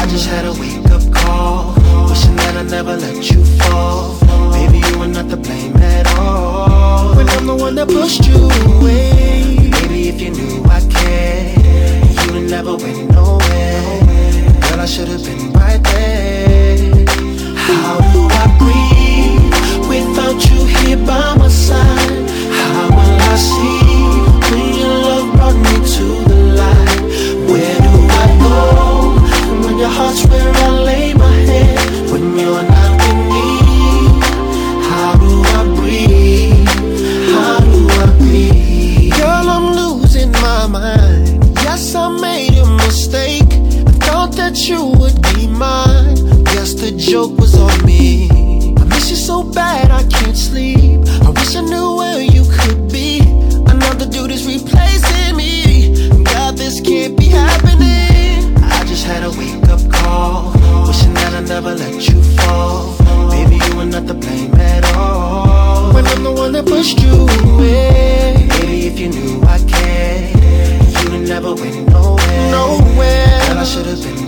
I just had a wake up call, wishing that I never let you fall. Baby, you were not to blame at all. When I'm the one that pushed you joke was on me. I miss you so bad, I can't sleep. I wish I knew where you could be. Another dude is replacing me. God, this can't be happening. I just had a wake up call. Wishing that I never let you fall. Baby, you were not to blame at all. When I'm the one that pushed you away. Baby, if you knew I cared, you'd never went nowhere. Nowhere. I should have been